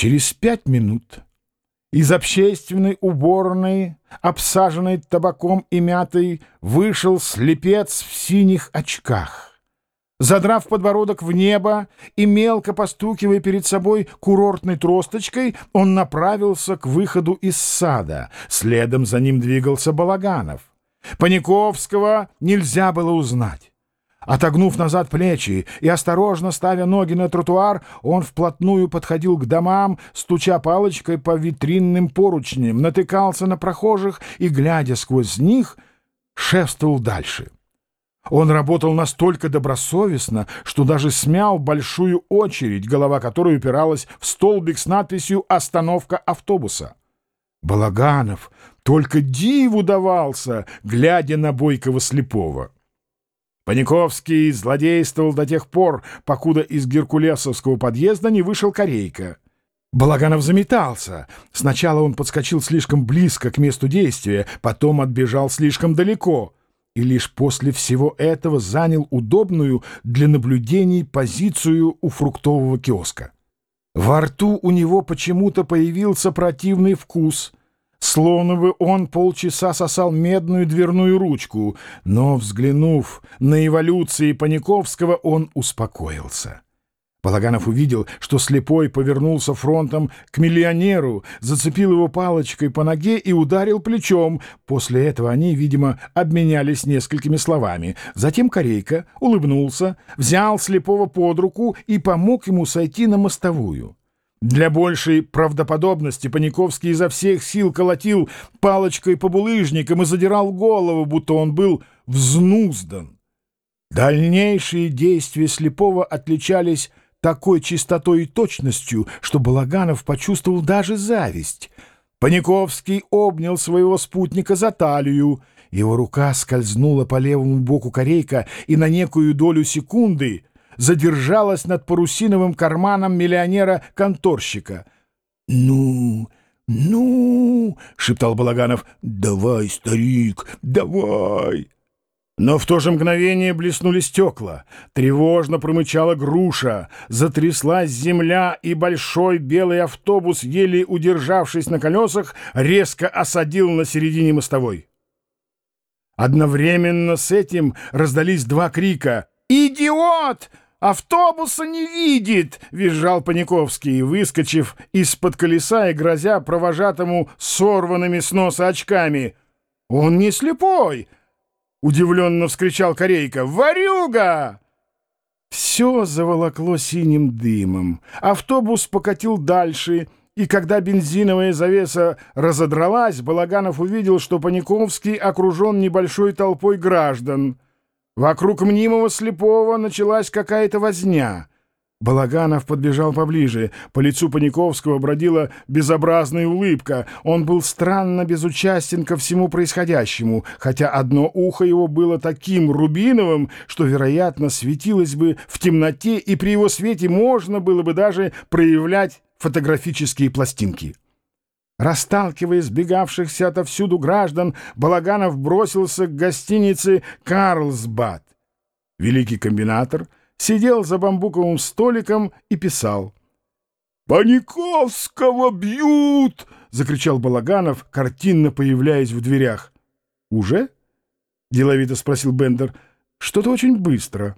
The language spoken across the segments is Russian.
Через пять минут из общественной уборной, обсаженной табаком и мятой, вышел слепец в синих очках. Задрав подбородок в небо и мелко постукивая перед собой курортной тросточкой, он направился к выходу из сада. Следом за ним двигался Балаганов. Паниковского нельзя было узнать. Отогнув назад плечи и осторожно ставя ноги на тротуар, он вплотную подходил к домам, стуча палочкой по витринным поручням, натыкался на прохожих и, глядя сквозь них, шествовал дальше. Он работал настолько добросовестно, что даже смял большую очередь, голова которой упиралась в столбик с надписью «Остановка автобуса». Балаганов только диву давался, глядя на бойкого слепого. Паниковский злодействовал до тех пор, покуда из геркулесовского подъезда не вышел Корейка. Балаганов заметался. Сначала он подскочил слишком близко к месту действия, потом отбежал слишком далеко — и лишь после всего этого занял удобную для наблюдений позицию у фруктового киоска. Во рту у него почему-то появился противный вкус, словно бы он полчаса сосал медную дверную ручку, но, взглянув на эволюции Паниковского, он успокоился. Балаганов увидел, что слепой повернулся фронтом к миллионеру, зацепил его палочкой по ноге и ударил плечом. После этого они, видимо, обменялись несколькими словами. Затем Корейка улыбнулся, взял слепого под руку и помог ему сойти на мостовую. Для большей правдоподобности Паниковский изо всех сил колотил палочкой по булыжникам и задирал голову, будто он был взнуздан. Дальнейшие действия слепого отличались такой чистотой и точностью, что Балаганов почувствовал даже зависть. Паниковский обнял своего спутника за талию. Его рука скользнула по левому боку корейка и на некую долю секунды задержалась над парусиновым карманом миллионера-конторщика. «Ну, ну!» — шептал Балаганов. «Давай, старик, давай!» Но в то же мгновение блеснули стекла, тревожно промычала груша, затряслась земля, и большой белый автобус, еле удержавшись на колесах, резко осадил на середине мостовой. Одновременно с этим раздались два крика «Идиот! Автобуса не видит!» — визжал Паниковский, выскочив из-под колеса и грозя провожатому сорванными с носа очками. «Он не слепой!» — удивленно вскричал Корейка. «Варюга!» Все заволокло синим дымом. Автобус покатил дальше, и когда бензиновая завеса разодралась, Балаганов увидел, что Паниковский окружен небольшой толпой граждан. Вокруг мнимого слепого началась какая-то возня. Балаганов подбежал поближе. По лицу Паниковского бродила безобразная улыбка. Он был странно безучастен ко всему происходящему, хотя одно ухо его было таким рубиновым, что, вероятно, светилось бы в темноте, и при его свете можно было бы даже проявлять фотографические пластинки. Расталкивая сбегавшихся отовсюду граждан, Балаганов бросился к гостинице «Карлсбад». Великий комбинатор — сидел за бамбуковым столиком и писал. «Паниковского бьют!» — закричал Балаганов, картинно появляясь в дверях. «Уже?» — деловито спросил Бендер. «Что-то очень быстро».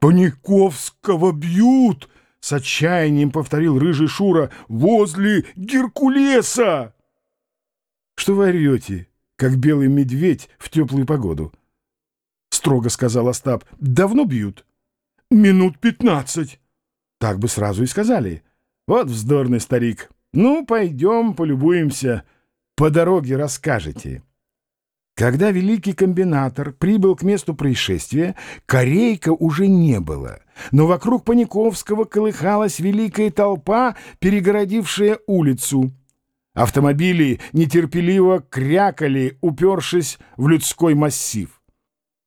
«Паниковского бьют!» — с отчаянием повторил рыжий Шура. «Возле Геркулеса!» «Что вы орете, как белый медведь в теплую погоду?» — строго сказал Остап. «Давно бьют?» минут пятнадцать. Так бы сразу и сказали. Вот вздорный старик. Ну, пойдем полюбуемся. По дороге расскажете. Когда великий комбинатор прибыл к месту происшествия, корейка уже не было, но вокруг Паниковского колыхалась великая толпа, перегородившая улицу. Автомобили нетерпеливо крякали, упершись в людской массив.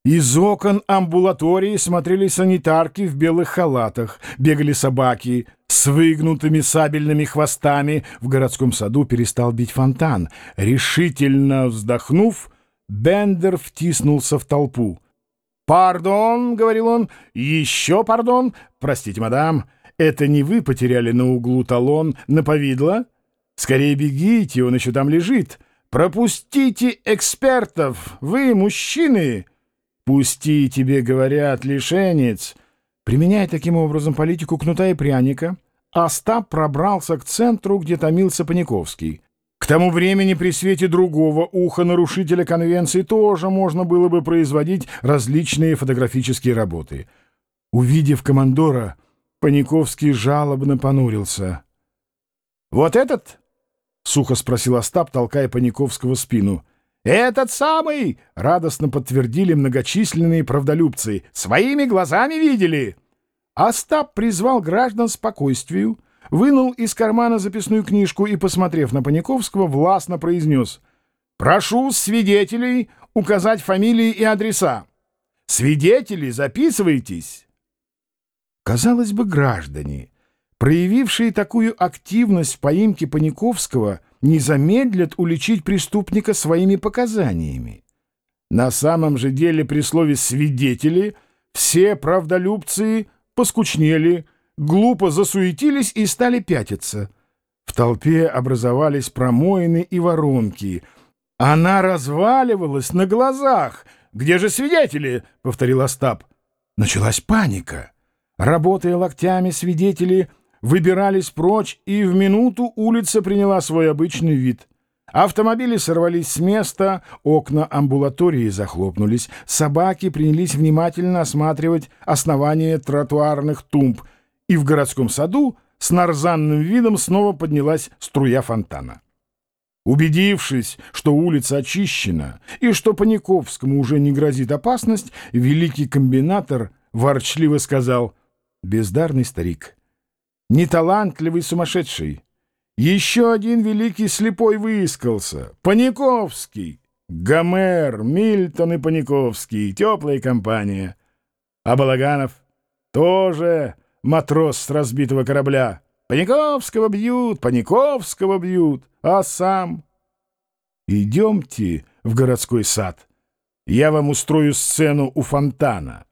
Из окон амбулатории смотрели санитарки в белых халатах, бегали собаки с выгнутыми сабельными хвостами. В городском саду перестал бить фонтан. Решительно вздохнув, Бендер втиснулся в толпу. «Пардон», — говорил он, — «еще пардон. Простите, мадам, это не вы потеряли на углу талон на повидло? Скорее бегите, он еще там лежит. Пропустите экспертов, вы, мужчины. Пусти, тебе говорят, лишенец. Применяя таким образом политику кнута и пряника, Остап пробрался к центру, где томился Паниковский. Тому времени при свете другого уха нарушителя конвенции тоже можно было бы производить различные фотографические работы. Увидев командора, Паниковский жалобно понурился. «Вот этот?» — сухо спросил Остап, толкая Паниковского спину. «Этот самый!» — радостно подтвердили многочисленные правдолюбцы. «Своими глазами видели!» Остап призвал граждан спокойствию, вынул из кармана записную книжку и, посмотрев на Паниковского, властно произнес «Прошу свидетелей указать фамилии и адреса. Свидетели, записывайтесь!» Казалось бы, граждане, проявившие такую активность в поимке Паниковского, не замедлят уличить преступника своими показаниями. На самом же деле при слове «свидетели» все правдолюбцы поскучнели, глупо засуетились и стали пятиться. В толпе образовались промоины и воронки. Она разваливалась на глазах. «Где же свидетели?» — повторил Остап. Началась паника. Работая локтями, свидетели выбирались прочь, и в минуту улица приняла свой обычный вид. Автомобили сорвались с места, окна амбулатории захлопнулись, собаки принялись внимательно осматривать основание тротуарных тумб, и в городском саду с нарзанным видом снова поднялась струя фонтана. Убедившись, что улица очищена и что Паниковскому уже не грозит опасность, великий комбинатор ворчливо сказал «Бездарный старик, неталантливый сумасшедший». Еще один великий слепой выискался. Паниковский. Гомер, Мильтон и Паниковский. Теплая компания. А Балаганов тоже матрос с разбитого корабля. Паниковского бьют, Паниковского бьют. А сам... Идемте в городской сад. Я вам устрою сцену у фонтана.